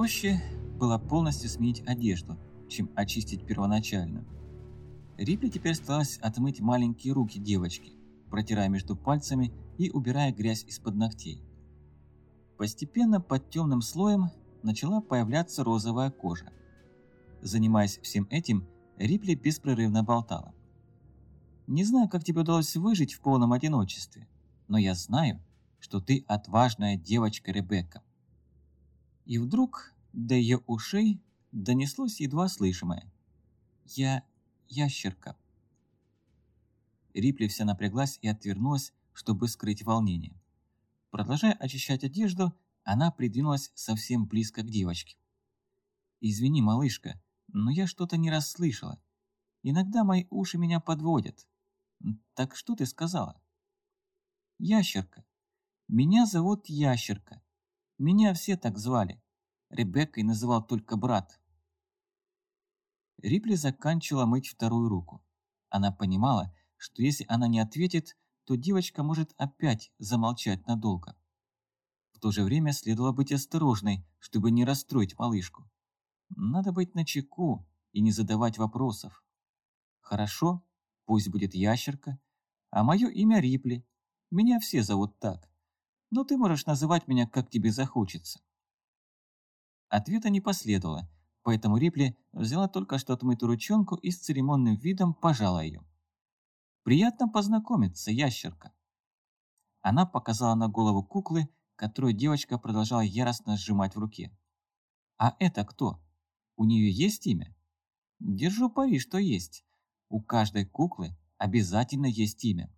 Проще было полностью сменить одежду, чем очистить первоначальную. Рипли теперь старалась отмыть маленькие руки девочки, протирая между пальцами и убирая грязь из-под ногтей. Постепенно под темным слоем начала появляться розовая кожа. Занимаясь всем этим, Рипли беспрерывно болтала. «Не знаю, как тебе удалось выжить в полном одиночестве, но я знаю, что ты отважная девочка Ребекка». И вдруг до ее ушей донеслось едва слышимое. «Я ящерка». Рипли вся напряглась и отвернулась, чтобы скрыть волнение. Продолжая очищать одежду, она придвинулась совсем близко к девочке. «Извини, малышка, но я что-то не расслышала. Иногда мои уши меня подводят. Так что ты сказала?» «Ящерка. Меня зовут Ящерка. Меня все так звали. Ребеккой называл только брат». Рипли заканчивала мыть вторую руку. Она понимала, что если она не ответит, то девочка может опять замолчать надолго. В то же время следовало быть осторожной, чтобы не расстроить малышку. Надо быть начеку и не задавать вопросов. Хорошо, пусть будет ящерка, а мое имя Рипли. Меня все зовут так. Но ты можешь называть меня, как тебе захочется. Ответа не последовало, поэтому Рипли взяла только что отмытую ручонку и с церемонным видом пожала ее. «Приятно познакомиться, ящерка». Она показала на голову куклы, которую девочка продолжала яростно сжимать в руке. «А это кто? У нее есть имя?» «Держу пари, что есть. У каждой куклы обязательно есть имя.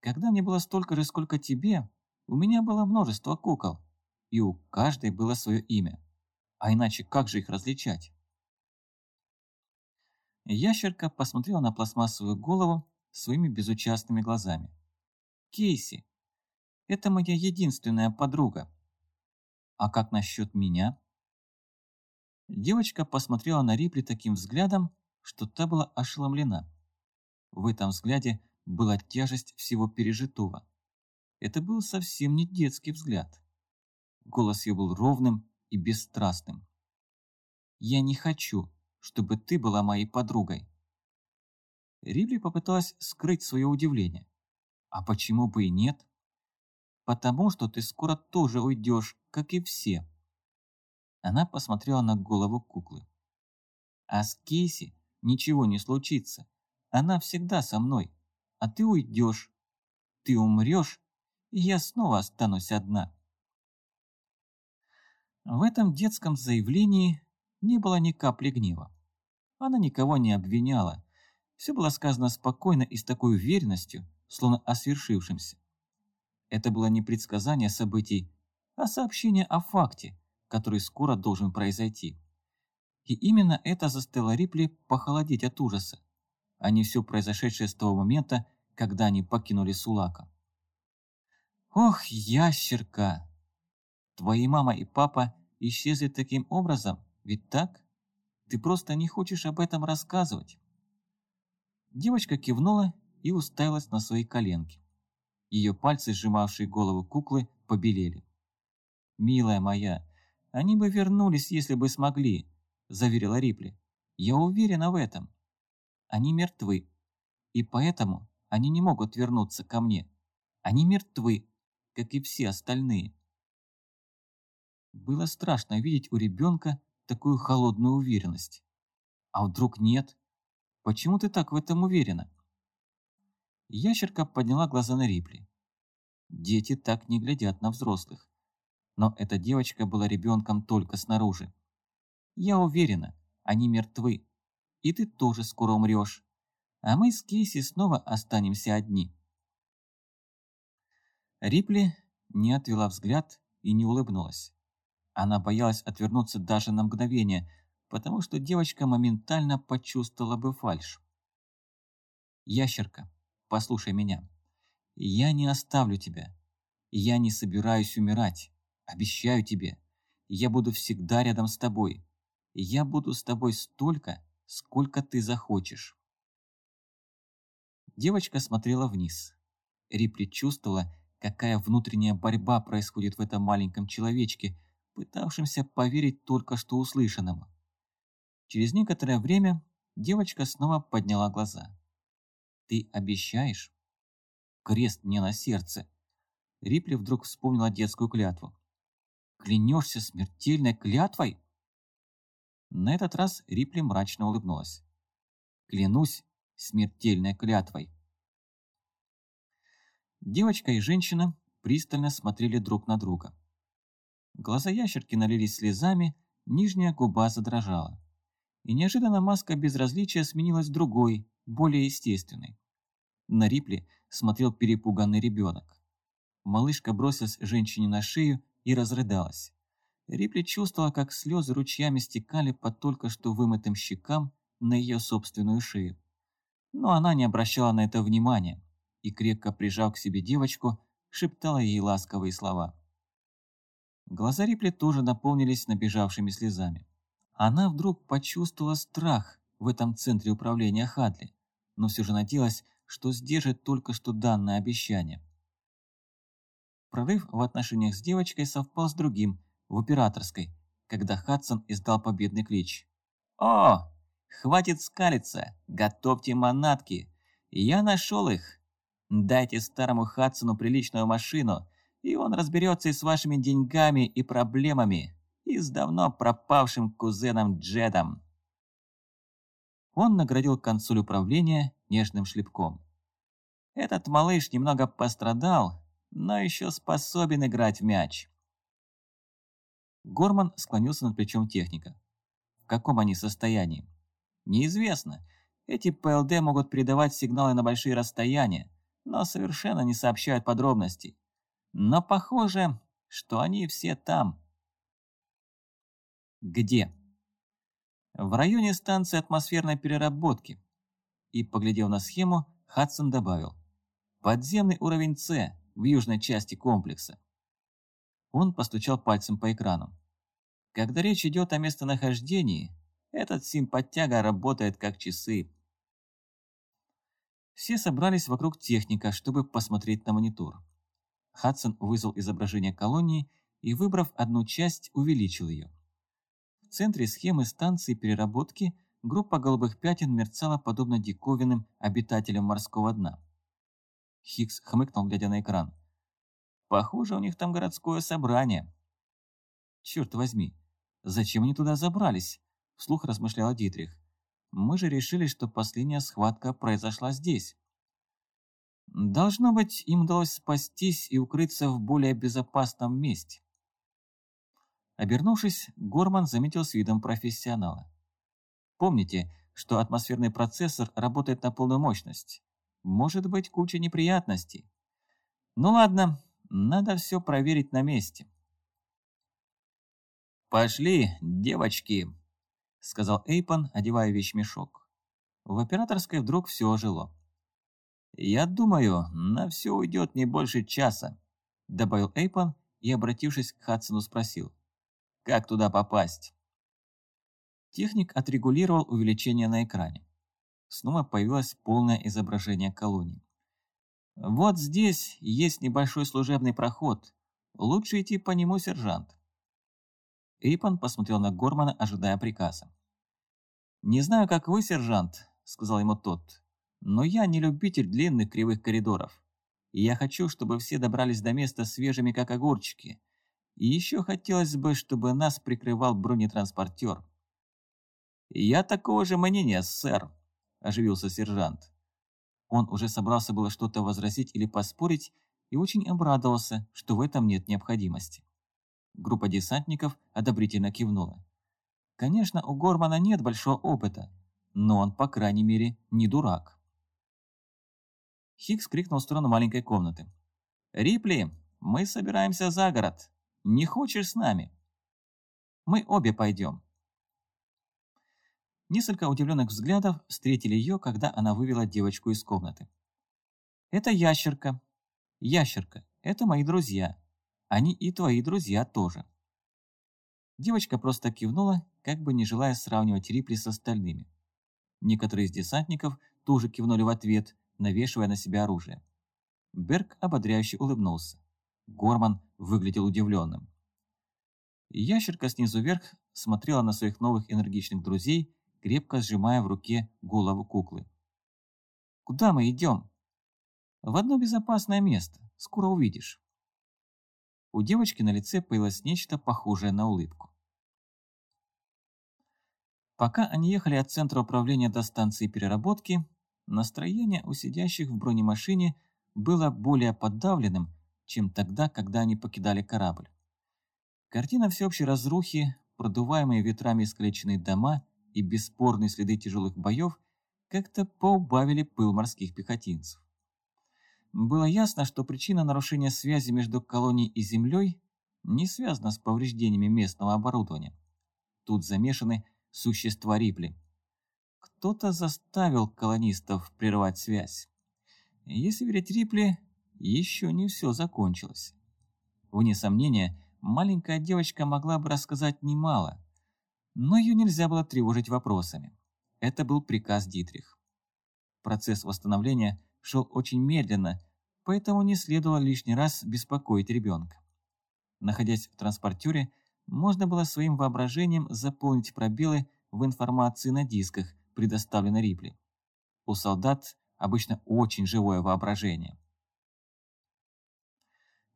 Когда мне было столько же, сколько тебе, у меня было множество кукол, и у каждой было свое имя. А иначе как же их различать?» Ящерка посмотрела на пластмассовую голову своими безучастными глазами. «Кейси, это моя единственная подруга. А как насчет меня? Девочка посмотрела на Рипли таким взглядом, что та была ошеломлена. В этом взгляде была тяжесть всего пережитого. Это был совсем не детский взгляд. Голос ее был ровным и бесстрастным. «Я не хочу, чтобы ты была моей подругой». Рипли попыталась скрыть свое удивление. «А почему бы и нет?» потому что ты скоро тоже уйдешь, как и все». Она посмотрела на голову куклы. «А с Кейси ничего не случится. Она всегда со мной. А ты уйдешь. Ты умрешь, я снова останусь одна». В этом детском заявлении не было ни капли гнева. Она никого не обвиняла. Все было сказано спокойно и с такой уверенностью, словно о свершившемся. Это было не предсказание событий, а сообщение о факте, который скоро должен произойти. И именно это заставило Рипли похолодеть от ужаса, а не все произошедшее с того момента, когда они покинули Сулака. «Ох, ящерка! Твои мама и папа исчезли таким образом, ведь так? Ты просто не хочешь об этом рассказывать». Девочка кивнула и уставилась на свои коленки. Ее пальцы, сжимавшие голову куклы, побелели. «Милая моя, они бы вернулись, если бы смогли», – заверила Рипли. «Я уверена в этом. Они мертвы, и поэтому они не могут вернуться ко мне. Они мертвы, как и все остальные». Было страшно видеть у ребенка такую холодную уверенность. А вдруг нет? Почему ты так в этом уверена? Ящерка подняла глаза на Рипли. Дети так не глядят на взрослых. Но эта девочка была ребенком только снаружи. Я уверена, они мертвы. И ты тоже скоро умрешь. А мы с Кейси снова останемся одни. Рипли не отвела взгляд и не улыбнулась. Она боялась отвернуться даже на мгновение, потому что девочка моментально почувствовала бы фальшь. «Ящерка, послушай меня. Я не оставлю тебя. Я не собираюсь умирать. Обещаю тебе. Я буду всегда рядом с тобой. Я буду с тобой столько, сколько ты захочешь. Девочка смотрела вниз. Рипли чувствовала, какая внутренняя борьба происходит в этом маленьком человечке, пытавшимся поверить только что услышанному. Через некоторое время девочка снова подняла глаза. «Ты обещаешь?» Крест мне на сердце. Рипли вдруг вспомнила детскую клятву. «Клянешься смертельной клятвой?» На этот раз Рипли мрачно улыбнулась. «Клянусь смертельной клятвой». Девочка и женщина пристально смотрели друг на друга. Глаза ящерки налились слезами, нижняя губа задрожала. И неожиданно маска безразличия сменилась другой, более естественной. На Рипли смотрел перепуганный ребенок. Малышка бросилась женщине на шею и разрыдалась. Рипли чувствовала, как слезы ручьями стекали по только что вымытым щекам на ее собственную шею. Но она не обращала на это внимания и, крепко прижав к себе девочку, шептала ей ласковые слова. Глаза Рипли тоже наполнились набежавшими слезами. Она вдруг почувствовала страх в этом центре управления Хадли, но все же надеялась, что сдержит только что данное обещание. Прорыв в отношениях с девочкой совпал с другим, в операторской, когда Хадсон издал победный клич. «О, хватит скалиться, готовьте манатки, я нашел их!» Дайте старому Хадсону приличную машину, и он разберется и с вашими деньгами и проблемами, и с давно пропавшим кузеном Джедом. Он наградил консоль управления нежным шлепком. Этот малыш немного пострадал, но еще способен играть в мяч. Горман склонился над плечом техника. В каком они состоянии? Неизвестно. Эти ПЛД могут передавать сигналы на большие расстояния, но совершенно не сообщают подробностей. Но похоже, что они все там. Где? В районе станции атмосферной переработки. И, поглядев на схему, Хадсон добавил. Подземный уровень С в южной части комплекса. Он постучал пальцем по экрану. Когда речь идет о местонахождении, этот симпатяга работает как часы. Все собрались вокруг техника, чтобы посмотреть на монитор. Хадсон вызвал изображение колонии и, выбрав одну часть, увеличил ее. В центре схемы станции переработки группа голубых пятен мерцала подобно диковинным обитателям морского дна. Хикс хмыкнул, глядя на экран. «Похоже, у них там городское собрание». «Черт возьми, зачем они туда забрались?» – вслух размышлял Дитрих. Мы же решили, что последняя схватка произошла здесь. Должно быть, им удалось спастись и укрыться в более безопасном месте. Обернувшись, Горман заметил с видом профессионала. Помните, что атмосферный процессор работает на полную мощность. Может быть куча неприятностей. Ну ладно, надо все проверить на месте. «Пошли, девочки!» — сказал Эйпон, одевая вещмешок. В операторской вдруг все ожило. «Я думаю, на все уйдет не больше часа», — добавил Эйпон и, обратившись к Хадсону, спросил. «Как туда попасть?» Техник отрегулировал увеличение на экране. Снова появилось полное изображение колонии. «Вот здесь есть небольшой служебный проход. Лучше идти по нему, сержант». Эйпон посмотрел на Гормана, ожидая приказа. «Не знаю, как вы, сержант», — сказал ему тот, «но я не любитель длинных кривых коридоров. И я хочу, чтобы все добрались до места свежими, как огурчики. И еще хотелось бы, чтобы нас прикрывал бронетранспортер». «Я такого же мнения, сэр», – оживился сержант. Он уже собрался было что-то возразить или поспорить и очень обрадовался, что в этом нет необходимости. Группа десантников одобрительно кивнула. Конечно, у Гормана нет большого опыта, но он, по крайней мере, не дурак. Хикс крикнул в сторону маленькой комнаты. «Рипли, мы собираемся за город. Не хочешь с нами?» «Мы обе пойдем». Несколько удивленных взглядов встретили ее, когда она вывела девочку из комнаты. «Это ящерка. Ящерка, это мои друзья. Они и твои друзья тоже». Девочка просто кивнула, как бы не желая сравнивать Рипли с остальными. Некоторые из десантников тоже кивнули в ответ, навешивая на себя оружие. Берг ободряюще улыбнулся. Горман выглядел удивленным. Ящерка снизу вверх смотрела на своих новых энергичных друзей, крепко сжимая в руке голову куклы. «Куда мы идем?» «В одно безопасное место. Скоро увидишь». У девочки на лице появилось нечто похожее на улыбку. Пока они ехали от центра управления до станции переработки, настроение у сидящих в бронемашине было более подавленным, чем тогда, когда они покидали корабль. Картина всеобщей разрухи, продуваемые ветрами искалеченные дома и бесспорные следы тяжелых боев как-то поубавили пыл морских пехотинцев. Было ясно, что причина нарушения связи между колонией и Землей не связана с повреждениями местного оборудования. Тут замешаны существа Рипли. Кто-то заставил колонистов прервать связь. Если верить Рипли, еще не все закончилось. Вне сомнения, маленькая девочка могла бы рассказать немало, но ее нельзя было тревожить вопросами. Это был приказ Дитрих. Процесс восстановления шел очень медленно, поэтому не следовало лишний раз беспокоить ребенка. Находясь в транспортере, можно было своим воображением заполнить пробелы в информации на дисках, предоставленной Рипли. У солдат обычно очень живое воображение.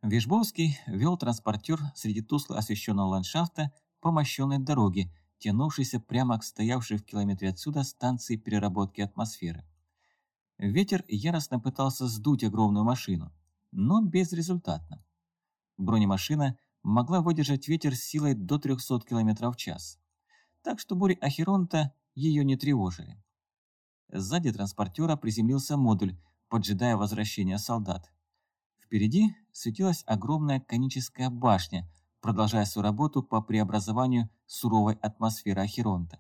Вишбовский вел транспортер среди тускло освещенного ландшафта по мощенной дороге, тянувшейся прямо к стоявшей в километре отсюда станции переработки атмосферы. Ветер яростно пытался сдуть огромную машину, но безрезультатно. Бронемашина могла выдержать ветер с силой до 300 км в час, так что бури Ахеронта ее не тревожили. Сзади транспортера приземлился модуль, поджидая возвращения солдат. Впереди светилась огромная коническая башня, продолжая свою работу по преобразованию суровой атмосферы Ахеронта.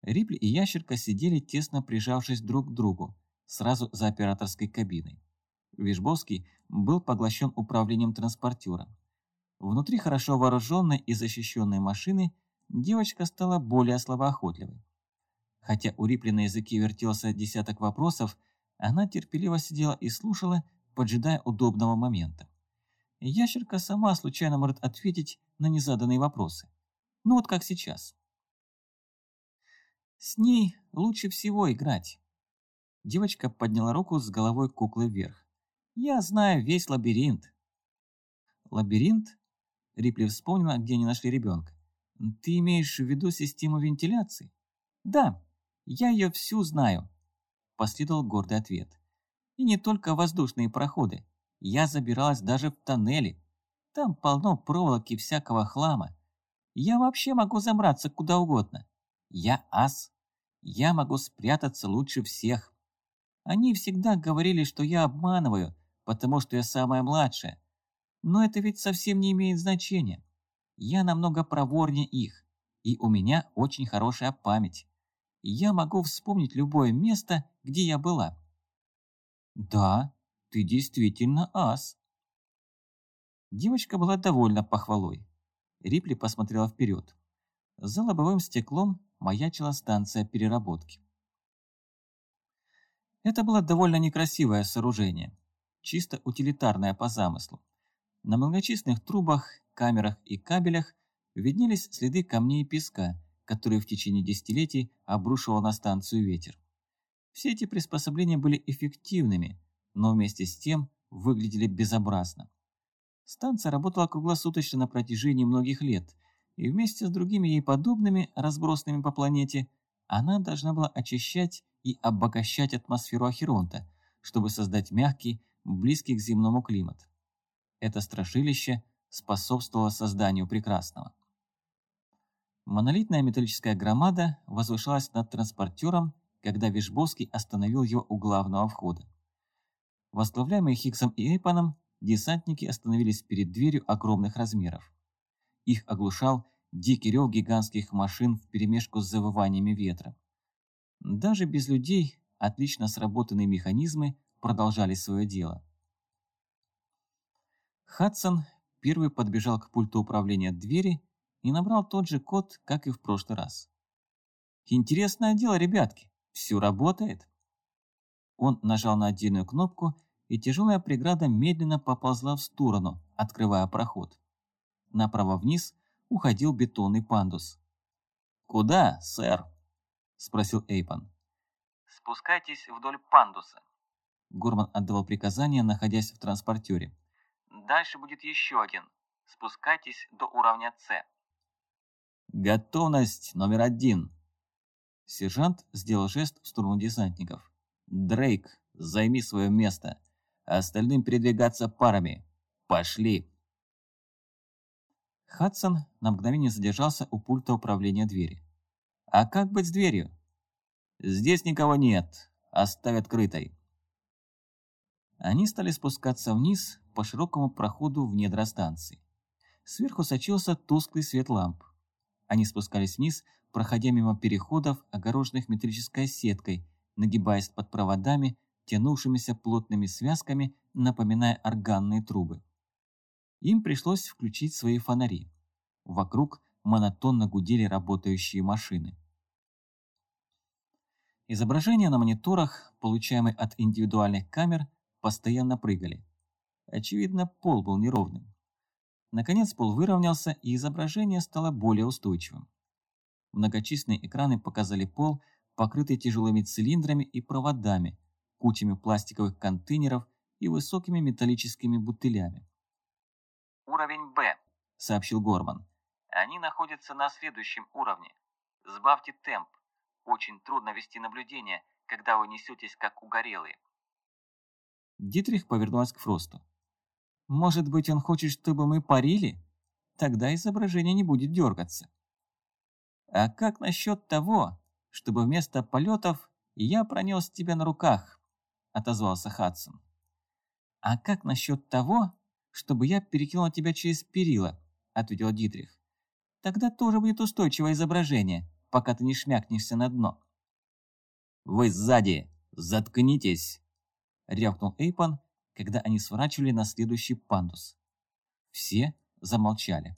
Рипли и Ящерка сидели тесно прижавшись друг к другу, сразу за операторской кабиной. Вишбовский был поглощен управлением транспортера. Внутри хорошо вооруженной и защищенной машины девочка стала более слабоохотливой. Хотя у Рипли на языке вертелся десяток вопросов, она терпеливо сидела и слушала, поджидая удобного момента. Ящерка сама случайно может ответить на незаданные вопросы. Ну вот как сейчас. С ней лучше всего играть. Девочка подняла руку с головой куклы вверх. Я знаю весь лабиринт. Лабиринт? Рипли вспомнила, где они нашли ребенка. Ты имеешь в виду систему вентиляции? Да, я ее всю знаю. Последовал гордый ответ. И не только воздушные проходы. Я забиралась даже в тоннели. Там полно проволоки всякого хлама. Я вообще могу забраться куда угодно. Я ас. Я могу спрятаться лучше всех. Они всегда говорили, что я обманываю, потому что я самая младшая. Но это ведь совсем не имеет значения. Я намного проворнее их, и у меня очень хорошая память. Я могу вспомнить любое место, где я была. Да, ты действительно ас. Девочка была довольна похвалой. Рипли посмотрела вперед. За лобовым стеклом маячила станция переработки. Это было довольно некрасивое сооружение, чисто утилитарное по замыслу. На многочисленных трубах, камерах и кабелях виднелись следы камней и песка, которые в течение десятилетий обрушивал на станцию ветер. Все эти приспособления были эффективными, но вместе с тем выглядели безобразно. Станция работала круглосуточно на протяжении многих лет, и вместе с другими ей подобными, разбросанными по планете, она должна была очищать и обогащать атмосферу Ахеронта, чтобы создать мягкий, близкий к земному климат. Это страшилище способствовало созданию прекрасного. Монолитная металлическая громада возвышалась над транспортером, когда Вишбовский остановил его у главного входа. Возглавляемые Хиггсом и Эйпаном, десантники остановились перед дверью огромных размеров. Их оглушал дикий рев гигантских машин вперемешку с завываниями ветра. Даже без людей отлично сработанные механизмы продолжали свое дело. Хадсон первый подбежал к пульту управления двери и набрал тот же код, как и в прошлый раз. «Интересное дело, ребятки, все работает!» Он нажал на отдельную кнопку, и тяжелая преграда медленно поползла в сторону, открывая проход. Направо вниз уходил бетонный пандус. «Куда, сэр?» – спросил Эйпан. «Спускайтесь вдоль пандуса». Горман отдавал приказания, находясь в транспортере. «Дальше будет еще один. Спускайтесь до уровня С». «Готовность номер один!» Сержант сделал жест в сторону десантников. «Дрейк, займи свое место. Остальным передвигаться парами. Пошли!» Хадсон на мгновение задержался у пульта управления двери. «А как быть с дверью?» «Здесь никого нет. Оставь открытой». Они стали спускаться вниз по широкому проходу в недра станции. Сверху сочился тусклый свет ламп. Они спускались вниз, проходя мимо переходов, огороженных металлической сеткой, нагибаясь под проводами, тянувшимися плотными связками, напоминая органные трубы. Им пришлось включить свои фонари. Вокруг монотонно гудели работающие машины. Изображения на мониторах, получаемые от индивидуальных камер, постоянно прыгали. Очевидно, пол был неровным. Наконец пол выровнялся, и изображение стало более устойчивым. Многочисленные экраны показали пол, покрытый тяжелыми цилиндрами и проводами, кучами пластиковых контейнеров и высокими металлическими бутылями. «Уровень Б», — сообщил Горман. «Они находятся на следующем уровне. Сбавьте темп. Очень трудно вести наблюдение, когда вы несетесь как угорелые». Дитрих повернулась к Фросту. Может быть, он хочет, чтобы мы парили? Тогда изображение не будет дергаться. А как насчет того, чтобы вместо полетов я пронес тебя на руках? Отозвался Хадсон. А как насчет того, чтобы я перекинул тебя через перила? Ответил Дитрих. Тогда тоже будет устойчивое изображение, пока ты не шмякнешься на дно. «Вы сзади! Заткнитесь!» — рявкнул Эйпан, когда они сворачивали на следующий пандус. Все замолчали.